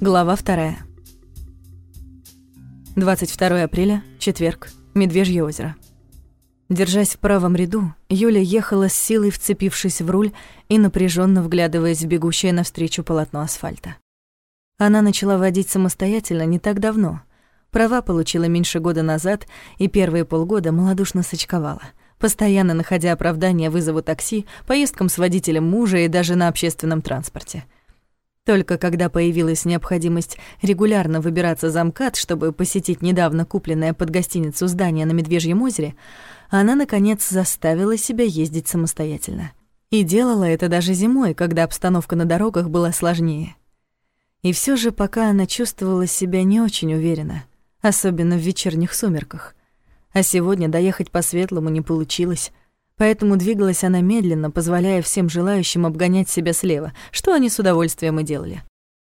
Глава вторая. 22 апреля, четверг, Медвежье озеро. Держась в правом ряду, Юля ехала с силой, вцепившись в руль и напряженно вглядываясь в бегущее навстречу полотно асфальта. Она начала водить самостоятельно не так давно. Права получила меньше года назад и первые полгода малодушно сочковала, постоянно находя оправдание вызову такси, поездкам с водителем мужа и даже на общественном транспорте — только когда появилась необходимость регулярно выбираться за МКАД, чтобы посетить недавно купленное под гостиницу здание на Медвежьем озере, она, наконец, заставила себя ездить самостоятельно. И делала это даже зимой, когда обстановка на дорогах была сложнее. И все же пока она чувствовала себя не очень уверенно, особенно в вечерних сумерках. А сегодня доехать по светлому не получилось — Поэтому двигалась она медленно, позволяя всем желающим обгонять себя слева, что они с удовольствием и делали.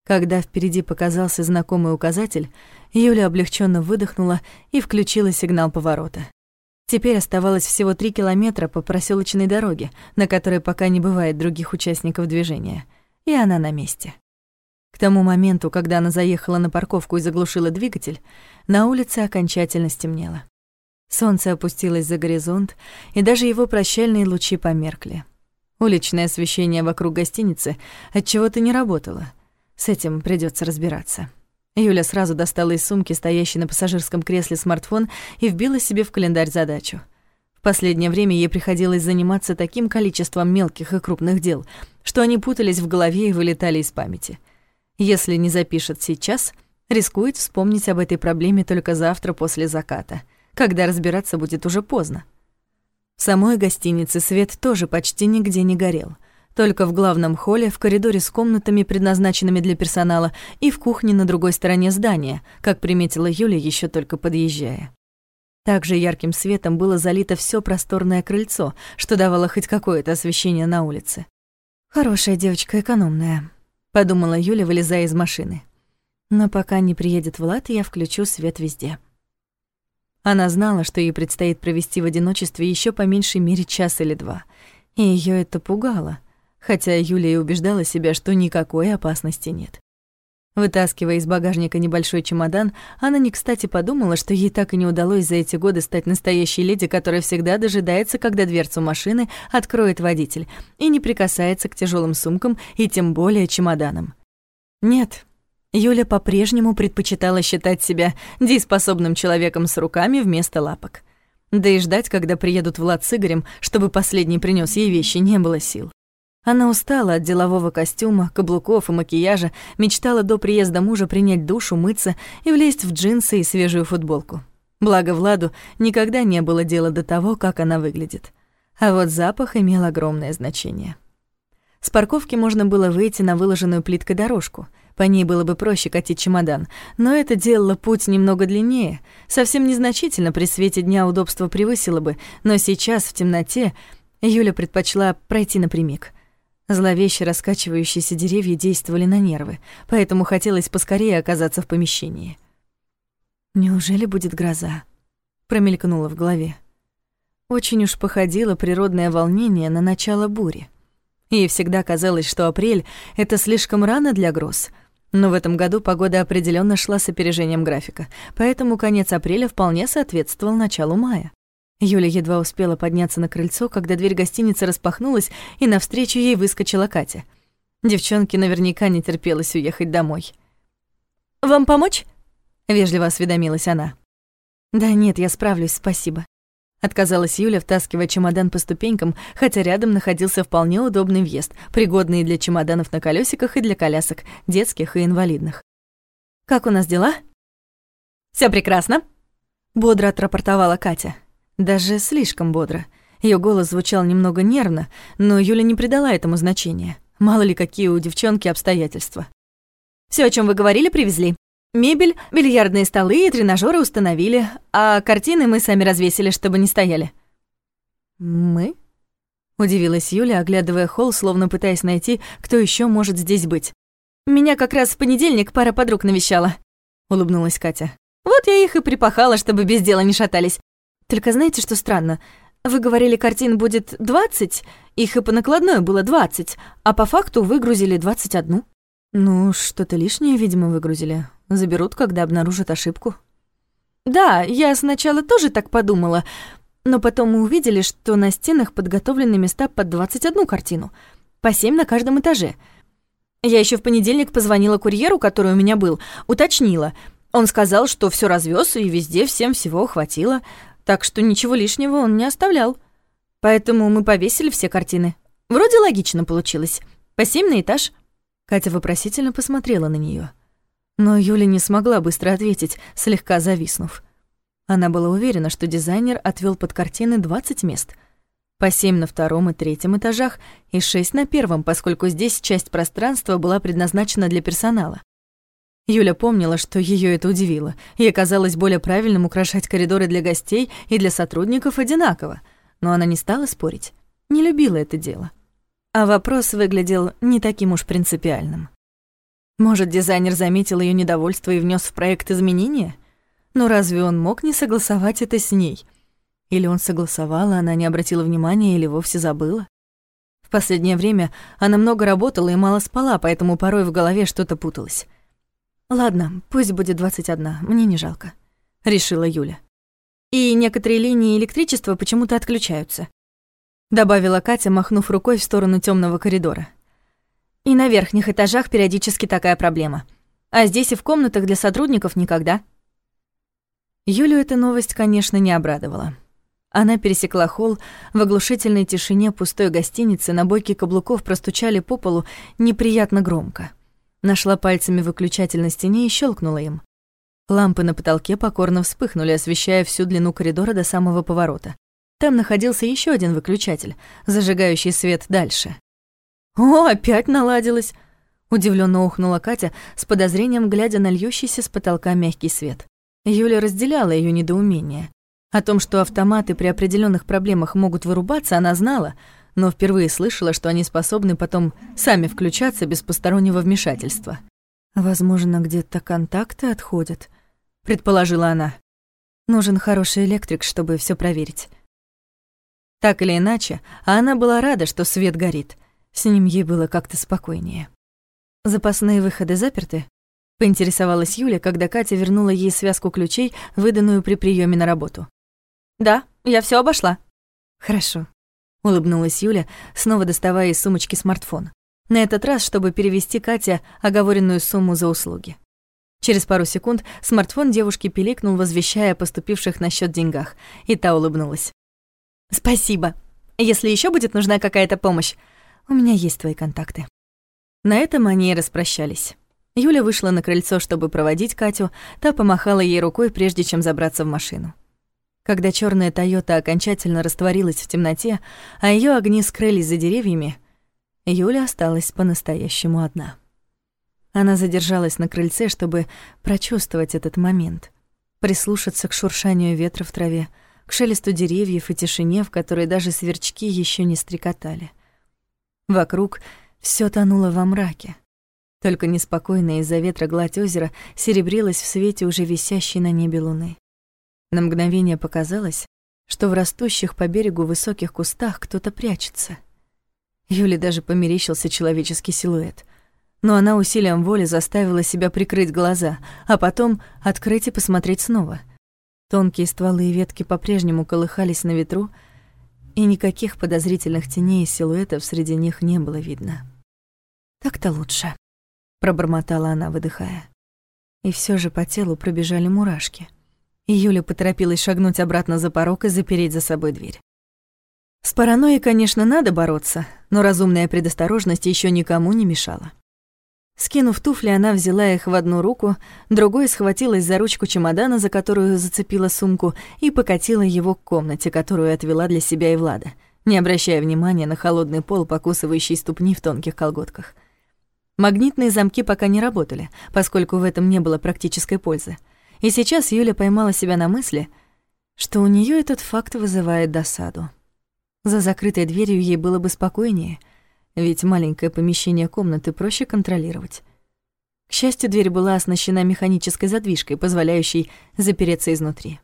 Когда впереди показался знакомый указатель, Юля облегченно выдохнула и включила сигнал поворота. Теперь оставалось всего три километра по проселочной дороге, на которой пока не бывает других участников движения, и она на месте. К тому моменту, когда она заехала на парковку и заглушила двигатель, на улице окончательно стемнело. Солнце опустилось за горизонт, и даже его прощальные лучи померкли. Уличное освещение вокруг гостиницы от чего то не работало. С этим придется разбираться. Юля сразу достала из сумки, стоящей на пассажирском кресле, смартфон и вбила себе в календарь задачу. В последнее время ей приходилось заниматься таким количеством мелких и крупных дел, что они путались в голове и вылетали из памяти. Если не запишет сейчас, рискует вспомнить об этой проблеме только завтра после заката — когда разбираться будет уже поздно. В самой гостинице свет тоже почти нигде не горел. Только в главном холле, в коридоре с комнатами, предназначенными для персонала, и в кухне на другой стороне здания, как приметила Юля, еще только подъезжая. Также ярким светом было залито все просторное крыльцо, что давало хоть какое-то освещение на улице. «Хорошая девочка, экономная», — подумала Юля, вылезая из машины. «Но пока не приедет Влад, я включу свет везде». Она знала, что ей предстоит провести в одиночестве еще по меньшей мере час или два. И ее это пугало, хотя Юлия убеждала себя, что никакой опасности нет. Вытаскивая из багажника небольшой чемодан, она не кстати подумала, что ей так и не удалось за эти годы стать настоящей леди, которая всегда дожидается, когда дверцу машины откроет водитель, и не прикасается к тяжелым сумкам и тем более чемоданам. Нет, Юля по-прежнему предпочитала считать себя дееспособным человеком с руками вместо лапок. Да и ждать, когда приедут Влад с Игорем, чтобы последний принес ей вещи, не было сил. Она устала от делового костюма, каблуков и макияжа, мечтала до приезда мужа принять душ, умыться и влезть в джинсы и свежую футболку. Благо Владу никогда не было дела до того, как она выглядит. А вот запах имел огромное значение. С парковки можно было выйти на выложенную плиткой дорожку — по ней было бы проще катить чемодан, но это делало путь немного длиннее. Совсем незначительно при свете дня удобство превысило бы, но сейчас, в темноте, Юля предпочла пройти напрямик. Зловеще раскачивающиеся деревья действовали на нервы, поэтому хотелось поскорее оказаться в помещении. «Неужели будет гроза?» — промелькнуло в голове. Очень уж походило природное волнение на начало бури. Ей всегда казалось, что апрель — это слишком рано для гроз — но в этом году погода определенно шла с опережением графика, поэтому конец апреля вполне соответствовал началу мая. Юля едва успела подняться на крыльцо, когда дверь гостиницы распахнулась, и навстречу ей выскочила Катя. Девчонке наверняка не терпелось уехать домой. «Вам помочь?» — вежливо осведомилась она. «Да нет, я справлюсь, спасибо». Отказалась Юля, втаскивая чемодан по ступенькам, хотя рядом находился вполне удобный въезд, пригодный для чемоданов на колесиках и для колясок, детских и инвалидных. «Как у нас дела?» Все прекрасно», — бодро отрапортовала Катя. Даже слишком бодро. Ее голос звучал немного нервно, но Юля не придала этому значения. Мало ли какие у девчонки обстоятельства. Все, о чем вы говорили, привезли. Мебель, бильярдные столы и тренажеры установили, а картины мы сами развесили, чтобы не стояли». «Мы?» — удивилась Юля, оглядывая холл, словно пытаясь найти, кто еще может здесь быть. «Меня как раз в понедельник пара подруг навещала», — улыбнулась Катя. «Вот я их и припахала, чтобы без дела не шатались. Только знаете, что странно? Вы говорили, картин будет 20, их и по накладной было 20, а по факту выгрузили 21. Ну, что-то лишнее, видимо, выгрузили. Заберут, когда обнаружат ошибку. Да, я сначала тоже так подумала, но потом мы увидели, что на стенах подготовлены места под 21 картину, по 7 на каждом этаже. Я еще в понедельник позвонила курьеру, который у меня был, уточнила. Он сказал, что все развез и везде всем всего хватило, так что ничего лишнего он не оставлял. Поэтому мы повесили все картины. Вроде логично получилось. По 7 на этаж. Катя вопросительно посмотрела на нее. Но Юля не смогла быстро ответить, слегка зависнув. Она была уверена, что дизайнер отвел под картины 20 мест. По 7 на втором и третьем этажах и 6 на первом, поскольку здесь часть пространства была предназначена для персонала. Юля помнила, что ее это удивило. Ей казалось более правильным украшать коридоры для гостей и для сотрудников одинаково. Но она не стала спорить. Не любила это дело. А вопрос выглядел не таким уж принципиальным. Может, дизайнер заметил ее недовольство и внес в проект изменения? Но разве он мог не согласовать это с ней? Или он согласовал, а она не обратила внимания или вовсе забыла? В последнее время она много работала и мало спала, поэтому порой в голове что-то путалось. «Ладно, пусть будет 21, мне не жалко», — решила Юля. «И некоторые линии электричества почему-то отключаются», — добавила Катя, махнув рукой в сторону темного коридора. И на верхних этажах периодически такая проблема. А здесь и в комнатах для сотрудников никогда. Юлю эта новость, конечно, не обрадовала. Она пересекла холл, в оглушительной тишине пустой гостиницы на бойке каблуков простучали по полу неприятно громко. Нашла пальцами выключатель на стене и щелкнула им. Лампы на потолке покорно вспыхнули, освещая всю длину коридора до самого поворота. Там находился еще один выключатель, зажигающий свет дальше. «О, опять наладилось!» — удивленно ухнула Катя, с подозрением глядя на льющийся с потолка мягкий свет. Юля разделяла ее недоумение. О том, что автоматы при определенных проблемах могут вырубаться, она знала, но впервые слышала, что они способны потом сами включаться без постороннего вмешательства. «Возможно, где-то контакты отходят», — предположила она. «Нужен хороший электрик, чтобы все проверить». Так или иначе, а она была рада, что свет горит — с ним ей было как-то спокойнее. «Запасные выходы заперты?» — поинтересовалась Юля, когда Катя вернула ей связку ключей, выданную при приеме на работу. «Да, я все обошла». «Хорошо», — улыбнулась Юля, снова доставая из сумочки смартфон. На этот раз, чтобы перевести Кате оговоренную сумму за услуги. Через пару секунд смартфон девушки пиликнул, возвещая о поступивших на счет деньгах, и та улыбнулась. «Спасибо. Если еще будет нужна какая-то помощь, у меня есть твои контакты». На этом они и распрощались. Юля вышла на крыльцо, чтобы проводить Катю, та помахала ей рукой, прежде чем забраться в машину. Когда черная Тойота окончательно растворилась в темноте, а ее огни скрылись за деревьями, Юля осталась по-настоящему одна. Она задержалась на крыльце, чтобы прочувствовать этот момент, прислушаться к шуршанию ветра в траве, к шелесту деревьев и тишине, в которой даже сверчки еще не стрекотали. Вокруг все тонуло во мраке. Только неспокойная из-за ветра гладь озера серебрилась в свете уже висящей на небе луны. На мгновение показалось, что в растущих по берегу высоких кустах кто-то прячется. Юле даже померещился человеческий силуэт. Но она усилием воли заставила себя прикрыть глаза, а потом открыть и посмотреть снова. Тонкие стволы и ветки по-прежнему колыхались на ветру, и никаких подозрительных теней и силуэтов среди них не было видно. «Так-то лучше», — пробормотала она, выдыхая. И все же по телу пробежали мурашки. И Юля поторопилась шагнуть обратно за порог и запереть за собой дверь. С паранойей, конечно, надо бороться, но разумная предосторожность еще никому не мешала. Скинув туфли, она взяла их в одну руку, другой схватилась за ручку чемодана, за которую зацепила сумку, и покатила его к комнате, которую отвела для себя и Влада, не обращая внимания на холодный пол, покусывающий ступни в тонких колготках. Магнитные замки пока не работали, поскольку в этом не было практической пользы. И сейчас Юля поймала себя на мысли, что у нее этот факт вызывает досаду. За закрытой дверью ей было бы спокойнее — ведь маленькое помещение комнаты проще контролировать. К счастью, дверь была оснащена механической задвижкой, позволяющей запереться изнутри.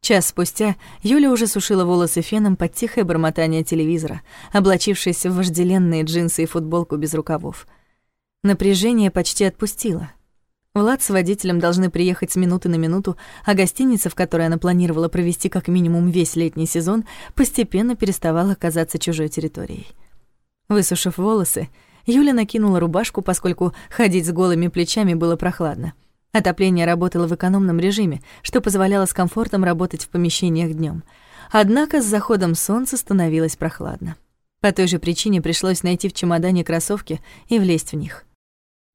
Час спустя Юля уже сушила волосы феном под тихое бормотание телевизора, облачившись в вожделенные джинсы и футболку без рукавов. Напряжение почти отпустило. Влад с водителем должны приехать с минуты на минуту, а гостиница, в которой она планировала провести как минимум весь летний сезон, постепенно переставала казаться чужой территорией. Высушив волосы, Юля накинула рубашку, поскольку ходить с голыми плечами было прохладно. Отопление работало в экономном режиме, что позволяло с комфортом работать в помещениях днем. Однако с заходом солнца становилось прохладно. По той же причине пришлось найти в чемодане кроссовки и влезть в них.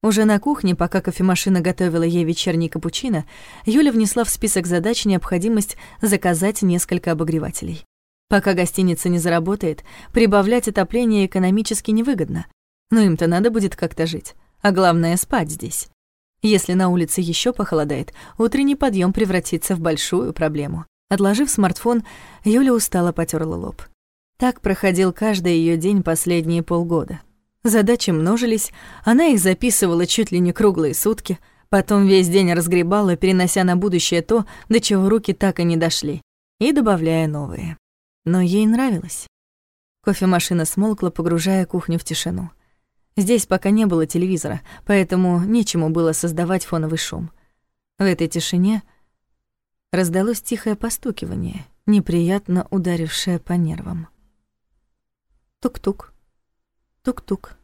Уже на кухне, пока кофемашина готовила ей вечерний капучино, Юля внесла в список задач необходимость заказать несколько обогревателей. Пока гостиница не заработает, прибавлять отопление экономически невыгодно. Но им-то надо будет как-то жить, а главное — спать здесь. Если на улице еще похолодает, утренний подъем превратится в большую проблему. Отложив смартфон, Юля устало потерла лоб. Так проходил каждый ее день последние полгода. Задачи множились, она их записывала чуть ли не круглые сутки, потом весь день разгребала, перенося на будущее то, до чего руки так и не дошли, и добавляя новые. Но ей нравилось. Кофемашина смолкла, погружая кухню в тишину. Здесь пока не было телевизора, поэтому нечему было создавать фоновый шум. В этой тишине раздалось тихое постукивание, неприятно ударившее по нервам. Тук-тук, тук-тук,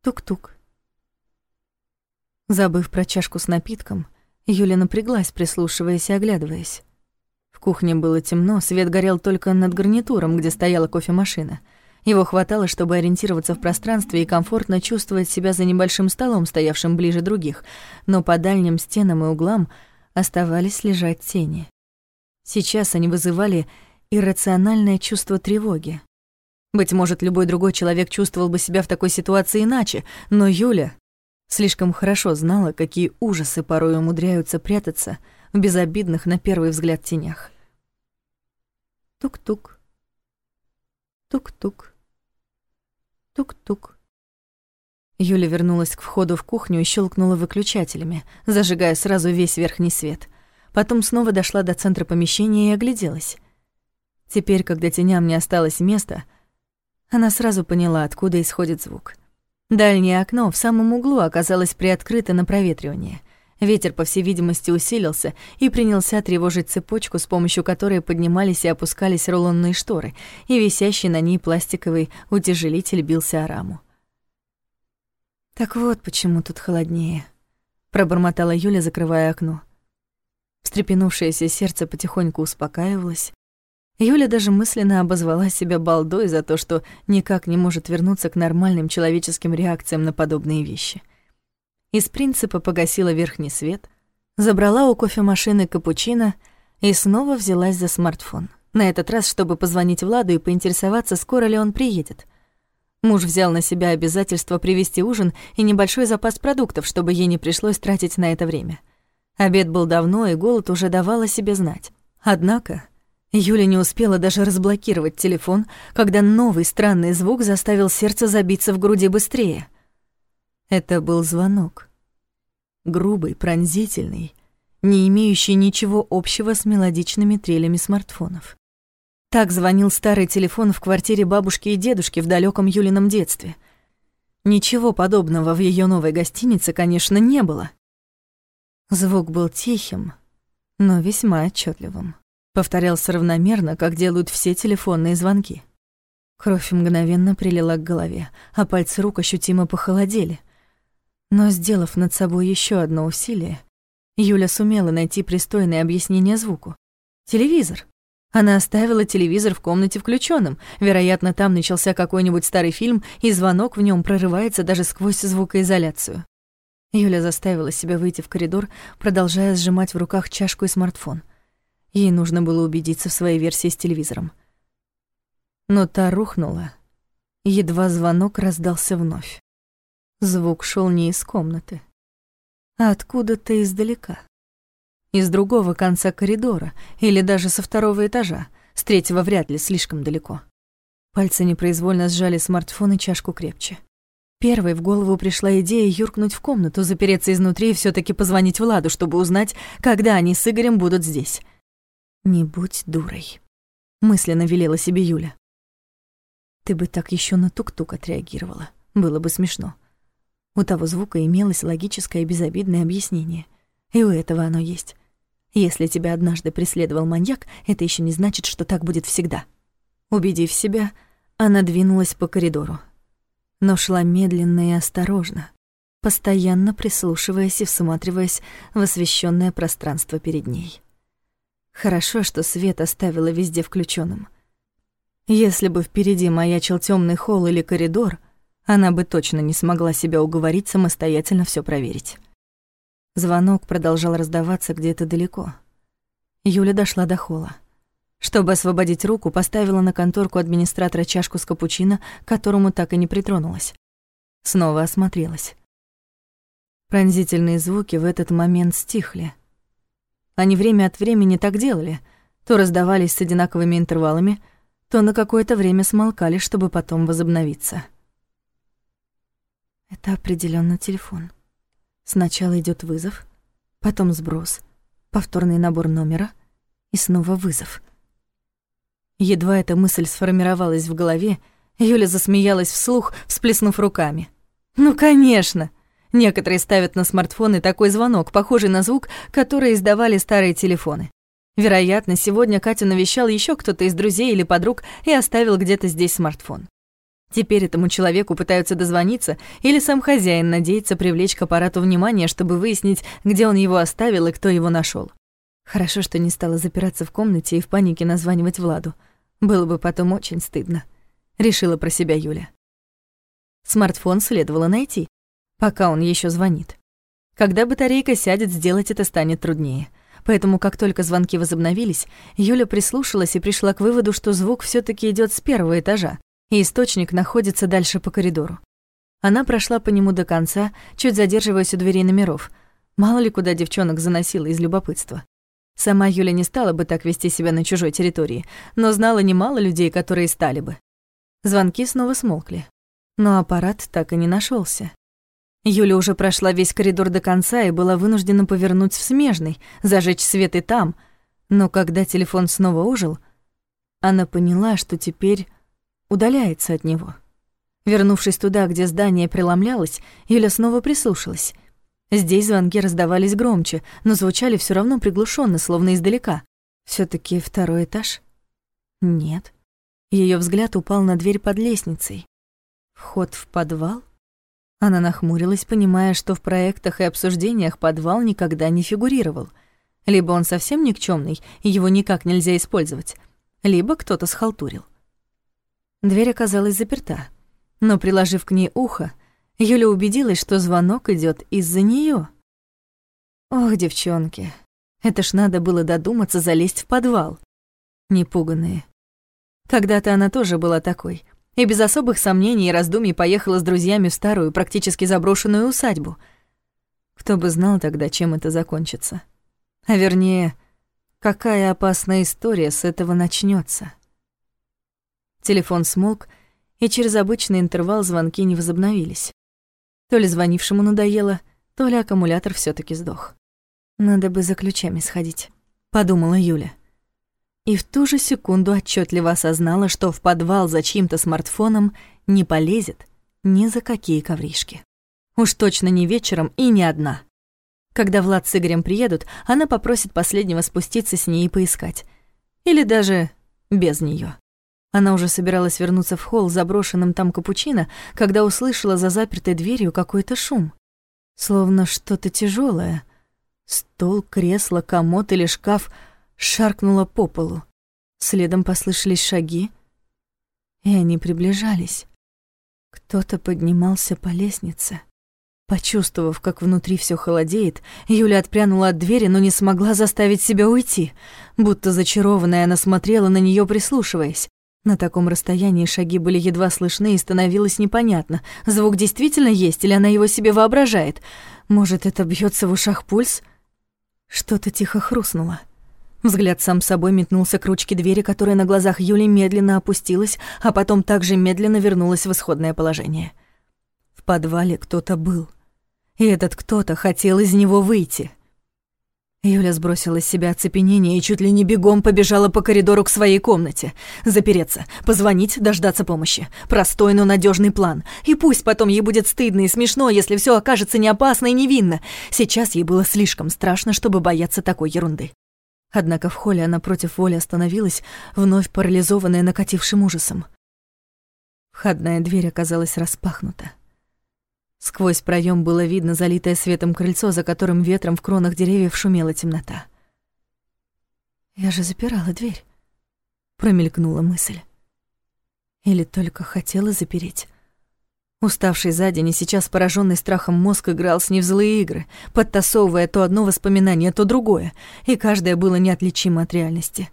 тук-тук. Забыв про чашку с напитком, Юля напряглась, прислушиваясь и оглядываясь. В кухне было темно, свет горел только над гарнитуром, где стояла кофемашина. Его хватало, чтобы ориентироваться в пространстве и комфортно чувствовать себя за небольшим столом, стоявшим ближе других, но по дальним стенам и углам оставались лежать тени. Сейчас они вызывали иррациональное чувство тревоги. Быть может, любой другой человек чувствовал бы себя в такой ситуации иначе, но Юля слишком хорошо знала, какие ужасы порой умудряются прятаться в безобидных на первый взгляд тенях. Тук-тук. Тук-тук. Тук-тук. Юля вернулась к входу в кухню и щелкнула выключателями, зажигая сразу весь верхний свет. Потом снова дошла до центра помещения и огляделась. Теперь, когда теням не осталось места, она сразу поняла, откуда исходит звук. Дальнее окно в самом углу оказалось приоткрыто на проветривание. Ветер, по всей видимости, усилился и принялся тревожить цепочку, с помощью которой поднимались и опускались рулонные шторы, и висящий на ней пластиковый утяжелитель бился о раму. «Так вот почему тут холоднее», — пробормотала Юля, закрывая окно. Встрепенувшееся сердце потихоньку успокаивалось. Юля даже мысленно обозвала себя балдой за то, что никак не может вернуться к нормальным человеческим реакциям на подобные вещи из принципа погасила верхний свет, забрала у кофемашины капучино и снова взялась за смартфон. На этот раз, чтобы позвонить Владу и поинтересоваться, скоро ли он приедет. Муж взял на себя обязательство привезти ужин и небольшой запас продуктов, чтобы ей не пришлось тратить на это время. Обед был давно, и голод уже давал о себе знать. Однако Юля не успела даже разблокировать телефон, когда новый странный звук заставил сердце забиться в груди быстрее — это был звонок. Грубый, пронзительный, не имеющий ничего общего с мелодичными трелями смартфонов. Так звонил старый телефон в квартире бабушки и дедушки в далеком Юлином детстве. Ничего подобного в ее новой гостинице, конечно, не было. Звук был тихим, но весьма отчетливым. Повторялся равномерно, как делают все телефонные звонки. Кровь мгновенно прилила к голове, а пальцы рук ощутимо похолодели — но, сделав над собой еще одно усилие, Юля сумела найти пристойное объяснение звуку. Телевизор. Она оставила телевизор в комнате включенным. Вероятно, там начался какой-нибудь старый фильм, и звонок в нем прорывается даже сквозь звукоизоляцию. Юля заставила себя выйти в коридор, продолжая сжимать в руках чашку и смартфон. Ей нужно было убедиться в своей версии с телевизором. Но та рухнула. Едва звонок раздался вновь. Звук шел не из комнаты, а откуда-то издалека. Из другого конца коридора или даже со второго этажа, с третьего вряд ли слишком далеко. Пальцы непроизвольно сжали смартфон и чашку крепче. Первой в голову пришла идея юркнуть в комнату, запереться изнутри и все таки позвонить Владу, чтобы узнать, когда они с Игорем будут здесь. «Не будь дурой», — мысленно велела себе Юля. «Ты бы так еще на тук-тук отреагировала. Было бы смешно. У того звука имелось логическое и безобидное объяснение. И у этого оно есть. Если тебя однажды преследовал маньяк, это еще не значит, что так будет всегда. Убедив себя, она двинулась по коридору. Но шла медленно и осторожно, постоянно прислушиваясь и всматриваясь в освещенное пространство перед ней. Хорошо, что свет оставила везде включенным. Если бы впереди маячил темный холл или коридор, она бы точно не смогла себя уговорить самостоятельно все проверить. Звонок продолжал раздаваться где-то далеко. Юля дошла до холла. Чтобы освободить руку, поставила на конторку администратора чашку с капучино, к которому так и не притронулась. Снова осмотрелась. Пронзительные звуки в этот момент стихли. Они время от времени так делали, то раздавались с одинаковыми интервалами, то на какое-то время смолкали, чтобы потом возобновиться. Это определенно телефон. Сначала идет вызов, потом сброс, повторный набор номера и снова вызов. Едва эта мысль сформировалась в голове, Юля засмеялась вслух, всплеснув руками. «Ну, конечно!» Некоторые ставят на смартфоны такой звонок, похожий на звук, который издавали старые телефоны. Вероятно, сегодня Катю навещал еще кто-то из друзей или подруг и оставил где-то здесь смартфон. Теперь этому человеку пытаются дозвониться, или сам хозяин надеется привлечь к аппарату внимание, чтобы выяснить, где он его оставил и кто его нашел. Хорошо, что не стала запираться в комнате и в панике названивать Владу. Было бы потом очень стыдно. Решила про себя Юля. Смартфон следовало найти, пока он еще звонит. Когда батарейка сядет, сделать это станет труднее. Поэтому, как только звонки возобновились, Юля прислушалась и пришла к выводу, что звук все таки идет с первого этажа, и источник находится дальше по коридору. Она прошла по нему до конца, чуть задерживаясь у дверей номеров. Мало ли куда девчонок заносила из любопытства. Сама Юля не стала бы так вести себя на чужой территории, но знала немало людей, которые стали бы. Звонки снова смолкли. Но аппарат так и не нашелся. Юля уже прошла весь коридор до конца и была вынуждена повернуть в смежный, зажечь свет и там. Но когда телефон снова ожил, она поняла, что теперь удаляется от него. Вернувшись туда, где здание преломлялось, Юля снова прислушалась. Здесь звонки раздавались громче, но звучали все равно приглушенно, словно издалека. все таки второй этаж? Нет. Ее взгляд упал на дверь под лестницей. Вход в подвал? Она нахмурилась, понимая, что в проектах и обсуждениях подвал никогда не фигурировал. Либо он совсем никчемный, и его никак нельзя использовать, либо кто-то схалтурил. Дверь оказалась заперта, но, приложив к ней ухо, Юля убедилась, что звонок идет из-за нее. Ох, девчонки, это ж надо было додуматься залезть в подвал. Непуганные. Когда-то она тоже была такой — и без особых сомнений и раздумий поехала с друзьями в старую, практически заброшенную усадьбу. Кто бы знал тогда, чем это закончится. А вернее, какая опасная история с этого начнется. Телефон смолк, и через обычный интервал звонки не возобновились. То ли звонившему надоело, то ли аккумулятор все таки сдох. «Надо бы за ключами сходить», — подумала Юля и в ту же секунду отчетливо осознала, что в подвал за чьим-то смартфоном не полезет ни за какие ковришки. Уж точно не вечером и не одна. Когда Влад с Игорем приедут, она попросит последнего спуститься с ней и поискать. Или даже без нее. Она уже собиралась вернуться в холл заброшенным там капучино, когда услышала за запертой дверью какой-то шум. Словно что-то тяжелое. Стол, кресло, комод или шкаф — шаркнула по полу. Следом послышались шаги, и они приближались. Кто-то поднимался по лестнице. Почувствовав, как внутри все холодеет, Юля отпрянула от двери, но не смогла заставить себя уйти. Будто зачарованная, она смотрела на нее, прислушиваясь. На таком расстоянии шаги были едва слышны, и становилось непонятно, звук действительно есть или она его себе воображает. Может, это бьется в ушах пульс? Что-то тихо хрустнуло. Взгляд сам собой метнулся к ручке двери, которая на глазах Юли медленно опустилась, а потом также медленно вернулась в исходное положение. В подвале кто-то был. И этот кто-то хотел из него выйти. Юля сбросила с себя оцепенение и чуть ли не бегом побежала по коридору к своей комнате. Запереться, позвонить, дождаться помощи. Простой, но надежный план. И пусть потом ей будет стыдно и смешно, если все окажется не опасно и невинно. Сейчас ей было слишком страшно, чтобы бояться такой ерунды. Однако в холле она против воли остановилась, вновь парализованная накатившим ужасом. Входная дверь оказалась распахнута. Сквозь проем было видно залитое светом крыльцо, за которым ветром в кронах деревьев шумела темнота. «Я же запирала дверь», — промелькнула мысль. Или только хотела запереть. Уставший за день и сейчас пораженный страхом мозг играл с ней в злые игры, подтасовывая то одно воспоминание, то другое, и каждое было неотличимо от реальности.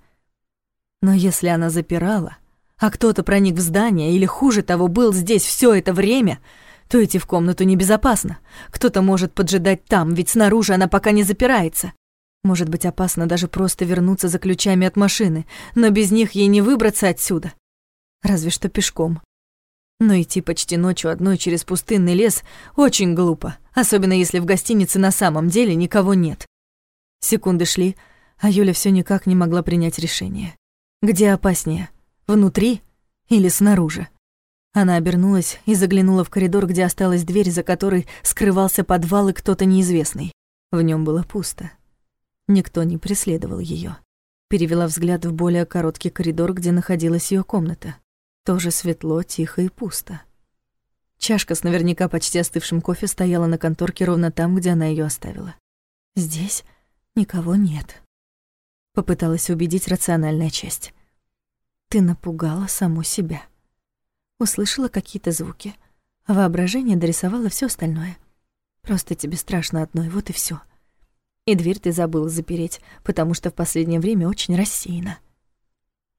Но если она запирала, а кто-то проник в здание или, хуже того, был здесь все это время — то идти в комнату небезопасно. Кто-то может поджидать там, ведь снаружи она пока не запирается. Может быть, опасно даже просто вернуться за ключами от машины, но без них ей не выбраться отсюда. Разве что пешком. Но идти почти ночью одной через пустынный лес очень глупо, особенно если в гостинице на самом деле никого нет. Секунды шли, а Юля все никак не могла принять решение. Где опаснее, внутри или снаружи? Она обернулась и заглянула в коридор, где осталась дверь, за которой скрывался подвал и кто-то неизвестный. В нем было пусто. Никто не преследовал ее. Перевела взгляд в более короткий коридор, где находилась ее комната. Тоже светло, тихо и пусто. Чашка с наверняка почти остывшим кофе стояла на конторке ровно там, где она ее оставила. Здесь никого нет. Попыталась убедить рациональная часть. Ты напугала саму себя услышала какие-то звуки. Воображение дорисовало все остальное. Просто тебе страшно одной, вот и все. И дверь ты забыла запереть, потому что в последнее время очень рассеяна.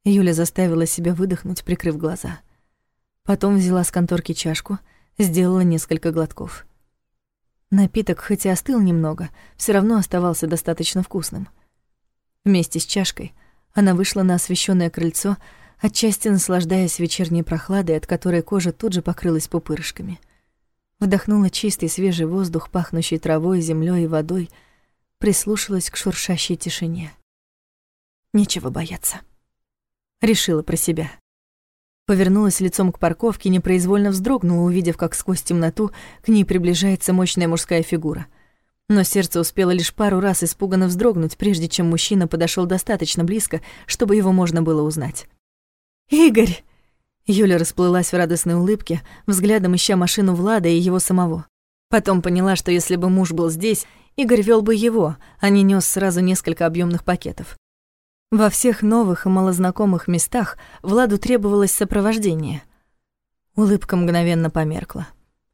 Юля заставила себя выдохнуть, прикрыв глаза. Потом взяла с конторки чашку, сделала несколько глотков. Напиток, хоть и остыл немного, все равно оставался достаточно вкусным. Вместе с чашкой она вышла на освещенное крыльцо, отчасти наслаждаясь вечерней прохладой, от которой кожа тут же покрылась пупырышками. Вдохнула чистый свежий воздух, пахнущий травой, землей и водой, прислушалась к шуршащей тишине. Нечего бояться. Решила про себя. Повернулась лицом к парковке, непроизвольно вздрогнула, увидев, как сквозь темноту к ней приближается мощная мужская фигура. Но сердце успело лишь пару раз испуганно вздрогнуть, прежде чем мужчина подошел достаточно близко, чтобы его можно было узнать. «Игорь!» Юля расплылась в радостной улыбке, взглядом ища машину Влада и его самого. Потом поняла, что если бы муж был здесь, Игорь вел бы его, а не нес сразу несколько объемных пакетов. Во всех новых и малознакомых местах Владу требовалось сопровождение. Улыбка мгновенно померкла.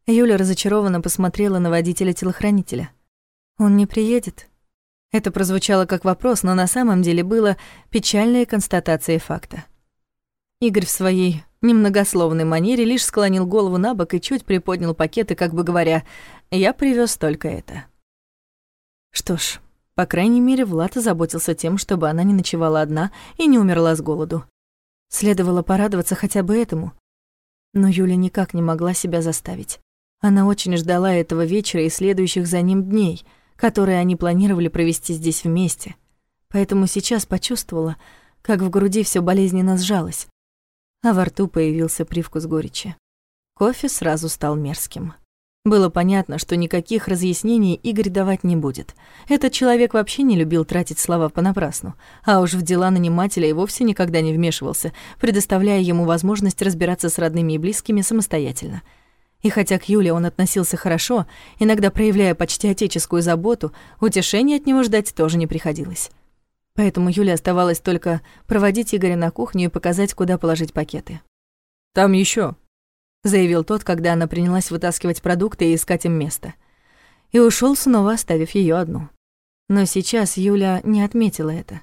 Юля разочарованно посмотрела на водителя-телохранителя. «Он не приедет?» Это прозвучало как вопрос, но на самом деле было печальной констатацией факта. Игорь в своей немногословной манере лишь склонил голову на бок и чуть приподнял пакеты, как бы говоря, «Я привез только это». Что ж, по крайней мере, Влад озаботился тем, чтобы она не ночевала одна и не умерла с голоду. Следовало порадоваться хотя бы этому. Но Юля никак не могла себя заставить. Она очень ждала этого вечера и следующих за ним дней, которые они планировали провести здесь вместе. Поэтому сейчас почувствовала, как в груди все болезненно сжалось а во рту появился привкус горечи. Кофе сразу стал мерзким. Было понятно, что никаких разъяснений Игорь давать не будет. Этот человек вообще не любил тратить слова понапрасну, а уж в дела нанимателя и вовсе никогда не вмешивался, предоставляя ему возможность разбираться с родными и близкими самостоятельно. И хотя к Юле он относился хорошо, иногда проявляя почти отеческую заботу, утешения от него ждать тоже не приходилось. Поэтому Юле оставалось только проводить Игоря на кухню и показать, куда положить пакеты. «Там еще, заявил тот, когда она принялась вытаскивать продукты и искать им место. И ушел снова, оставив ее одну. Но сейчас Юля не отметила это.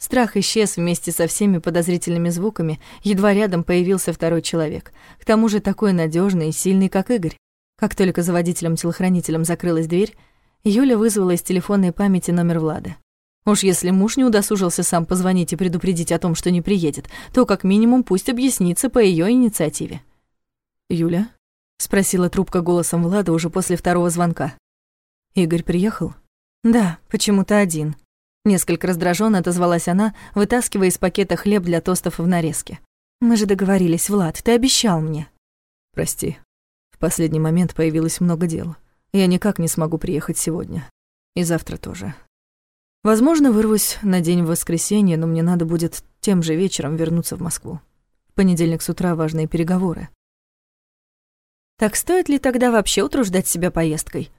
Страх исчез вместе со всеми подозрительными звуками, едва рядом появился второй человек, к тому же такой надежный и сильный, как Игорь. Как только за водителем-телохранителем закрылась дверь, Юля вызвала из телефонной памяти номер Влада. Уж если муж не удосужился сам позвонить и предупредить о том, что не приедет, то как минимум пусть объяснится по ее инициативе. «Юля?» — спросила трубка голосом Влада уже после второго звонка. «Игорь приехал?» «Да, почему-то один», Несколько раздражённо отозвалась она, вытаскивая из пакета хлеб для тостов в нарезке. «Мы же договорились, Влад, ты обещал мне». «Прости. В последний момент появилось много дел. Я никак не смогу приехать сегодня. И завтра тоже. Возможно, вырвусь на день в воскресенье, но мне надо будет тем же вечером вернуться в Москву. В понедельник с утра важные переговоры. Так стоит ли тогда вообще утруждать себя поездкой?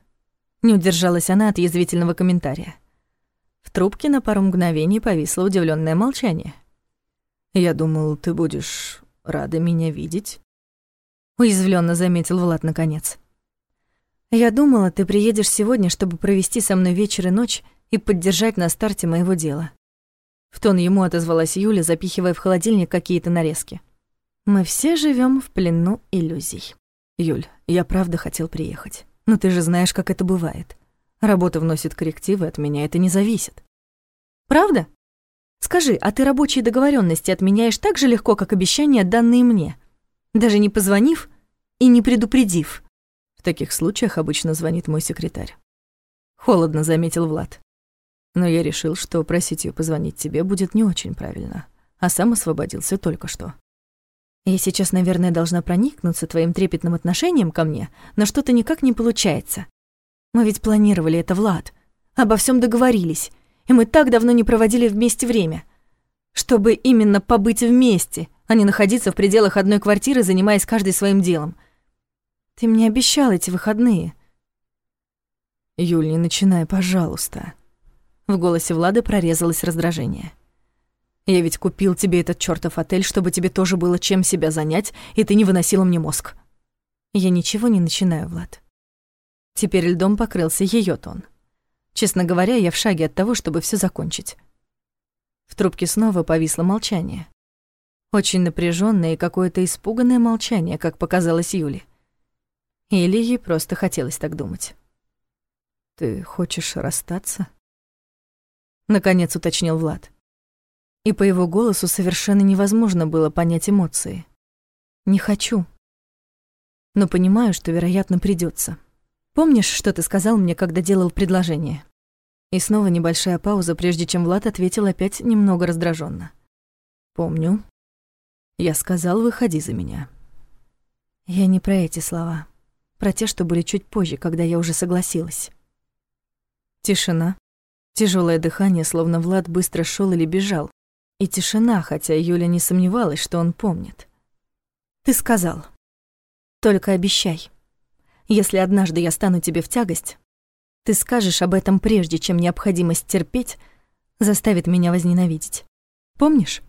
Не удержалась она от язвительного комментария. В трубке на пару мгновений повисло удивленное молчание. «Я думал, ты будешь рада меня видеть?» Уязвленно заметил Влад наконец. «Я думала, ты приедешь сегодня, чтобы провести со мной вечер и ночь и поддержать на старте моего дела». В тон ему отозвалась Юля, запихивая в холодильник какие-то нарезки. «Мы все живем в плену иллюзий». «Юль, я правда хотел приехать. Но ты же знаешь, как это бывает. Работа вносит коррективы, от меня это не зависит». «Правда? Скажи, а ты рабочие договоренности отменяешь так же легко, как обещания, данные мне, даже не позвонив и не предупредив?» В таких случаях обычно звонит мой секретарь. Холодно заметил Влад. Но я решил, что просить ее позвонить тебе будет не очень правильно, а сам освободился только что. Я сейчас, наверное, должна проникнуться твоим трепетным отношением ко мне, но что-то никак не получается. Мы ведь планировали это, Влад. Обо всем договорились, и мы так давно не проводили вместе время. Чтобы именно побыть вместе, а не находиться в пределах одной квартиры, занимаясь каждый своим делом. Ты мне обещал эти выходные. Юль, не начинай, пожалуйста. В голосе Влады прорезалось раздражение. Я ведь купил тебе этот чёртов отель, чтобы тебе тоже было чем себя занять, и ты не выносила мне мозг. Я ничего не начинаю, Влад. Теперь льдом покрылся её тон. Честно говоря, я в шаге от того, чтобы всё закончить. В трубке снова повисло молчание. Очень напряжённое и какое-то испуганное молчание, как показалось Юле. Или ей просто хотелось так думать. «Ты хочешь расстаться?» Наконец уточнил Влад. И по его голосу совершенно невозможно было понять эмоции. Не хочу. Но понимаю, что, вероятно, придется. Помнишь, что ты сказал мне, когда делал предложение? И снова небольшая пауза, прежде чем Влад ответил опять немного раздраженно. Помню. Я сказал, выходи за меня. Я не про эти слова. Про те, что были чуть позже, когда я уже согласилась. Тишина. Тяжелое дыхание, словно Влад быстро шел или бежал. И тишина, хотя Юля не сомневалась, что он помнит. «Ты сказал. Только обещай. Если однажды я стану тебе в тягость, ты скажешь об этом прежде, чем необходимость терпеть заставит меня возненавидеть. Помнишь?»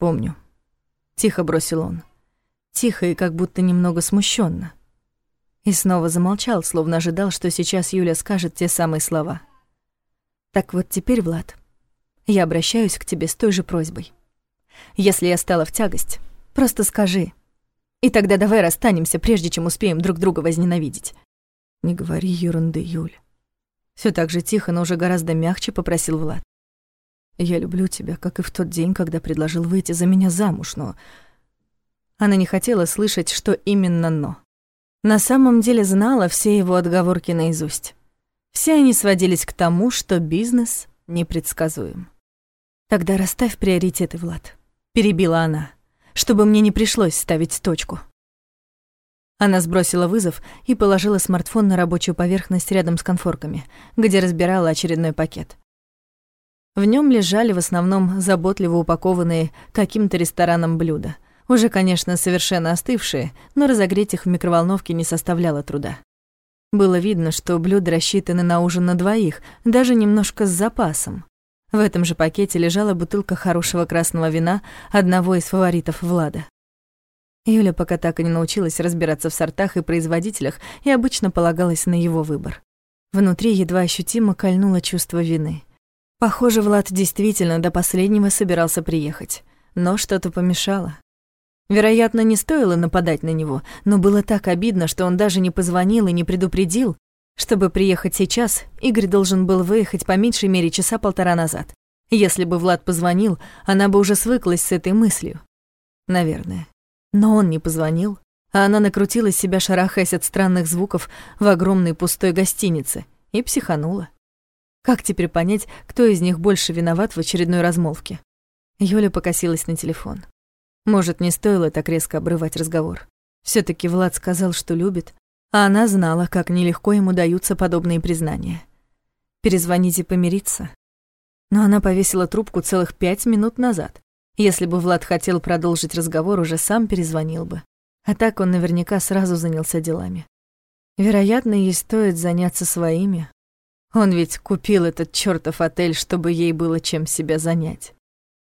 «Помню», — тихо бросил он. Тихо и как будто немного смущенно. И снова замолчал, словно ожидал, что сейчас Юля скажет те самые слова — так вот теперь, Влад, я обращаюсь к тебе с той же просьбой. Если я стала в тягость, просто скажи. И тогда давай расстанемся, прежде чем успеем друг друга возненавидеть. Не говори ерунды, Юль. Все так же тихо, но уже гораздо мягче попросил Влад. Я люблю тебя, как и в тот день, когда предложил выйти за меня замуж, но... Она не хотела слышать, что именно «но». На самом деле знала все его отговорки наизусть. Все они сводились к тому, что бизнес непредсказуем. «Тогда расставь приоритеты, Влад», — перебила она, «чтобы мне не пришлось ставить точку». Она сбросила вызов и положила смартфон на рабочую поверхность рядом с конфорками, где разбирала очередной пакет. В нем лежали в основном заботливо упакованные каким-то рестораном блюда. Уже, конечно, совершенно остывшие, но разогреть их в микроволновке не составляло труда. Было видно, что блюда рассчитаны на ужин на двоих, даже немножко с запасом. В этом же пакете лежала бутылка хорошего красного вина одного из фаворитов Влада. Юля пока так и не научилась разбираться в сортах и производителях и обычно полагалась на его выбор. Внутри едва ощутимо кольнуло чувство вины. Похоже, Влад действительно до последнего собирался приехать, но что-то помешало. Вероятно, не стоило нападать на него, но было так обидно, что он даже не позвонил и не предупредил. Чтобы приехать сейчас, Игорь должен был выехать по меньшей мере часа полтора назад. Если бы Влад позвонил, она бы уже свыклась с этой мыслью. Наверное. Но он не позвонил, а она накрутила себя, шарахаясь от странных звуков в огромной пустой гостинице, и психанула. Как теперь понять, кто из них больше виноват в очередной размолвке? Юля покосилась на телефон. Может, не стоило так резко обрывать разговор. все таки Влад сказал, что любит, а она знала, как нелегко ему даются подобные признания. Перезвонить и помириться? Но она повесила трубку целых пять минут назад. Если бы Влад хотел продолжить разговор, уже сам перезвонил бы. А так он наверняка сразу занялся делами. Вероятно, ей стоит заняться своими. Он ведь купил этот чёртов отель, чтобы ей было чем себя занять.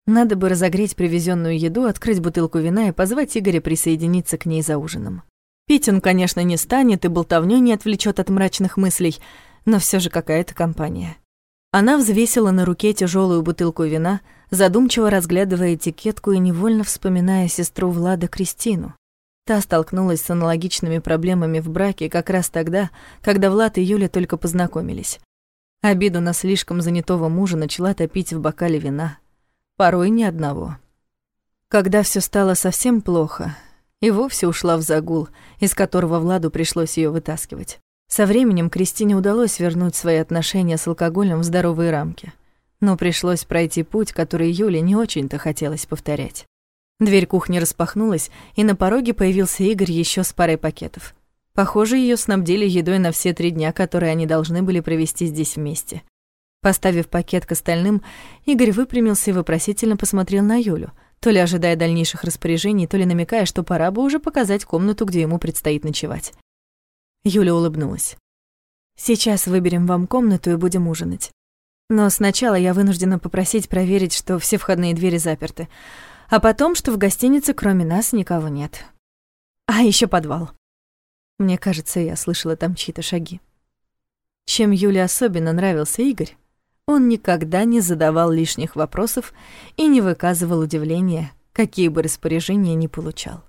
Надо бы разогреть привезенную еду, открыть бутылку вина и позвать Игоря присоединиться к ней за ужином. Пить он, конечно, не станет и болтовню не отвлечет от мрачных мыслей, но все же какая-то компания. Она взвесила на руке тяжелую бутылку вина, задумчиво разглядывая этикетку и невольно вспоминая сестру Влада Кристину. Та столкнулась с аналогичными проблемами в браке как раз тогда, когда Влад и Юля только познакомились. Обиду на слишком занятого мужа начала топить в бокале вина, порой ни одного. Когда все стало совсем плохо, и вовсе ушла в загул, из которого Владу пришлось ее вытаскивать. Со временем Кристине удалось вернуть свои отношения с алкоголем в здоровые рамки. Но пришлось пройти путь, который Юле не очень-то хотелось повторять. Дверь кухни распахнулась, и на пороге появился Игорь еще с парой пакетов. Похоже, ее снабдили едой на все три дня, которые они должны были провести здесь вместе. Поставив пакет к остальным, Игорь выпрямился и вопросительно посмотрел на Юлю, то ли ожидая дальнейших распоряжений, то ли намекая, что пора бы уже показать комнату, где ему предстоит ночевать. Юля улыбнулась. «Сейчас выберем вам комнату и будем ужинать. Но сначала я вынуждена попросить проверить, что все входные двери заперты, а потом, что в гостинице кроме нас никого нет. А еще подвал. Мне кажется, я слышала там чьи-то шаги. Чем Юле особенно нравился Игорь, он никогда не задавал лишних вопросов и не выказывал удивления, какие бы распоряжения ни получал.